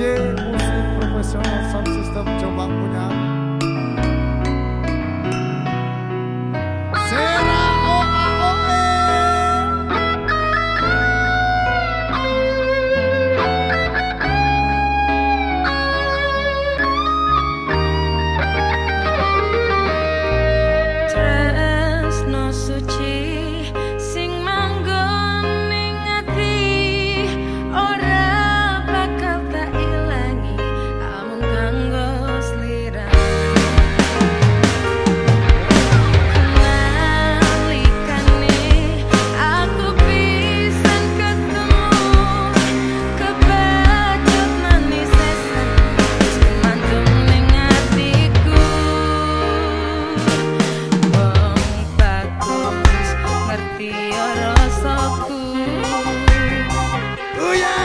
DJ musik profesional sound system coba punya. saku. Ooh, yeah.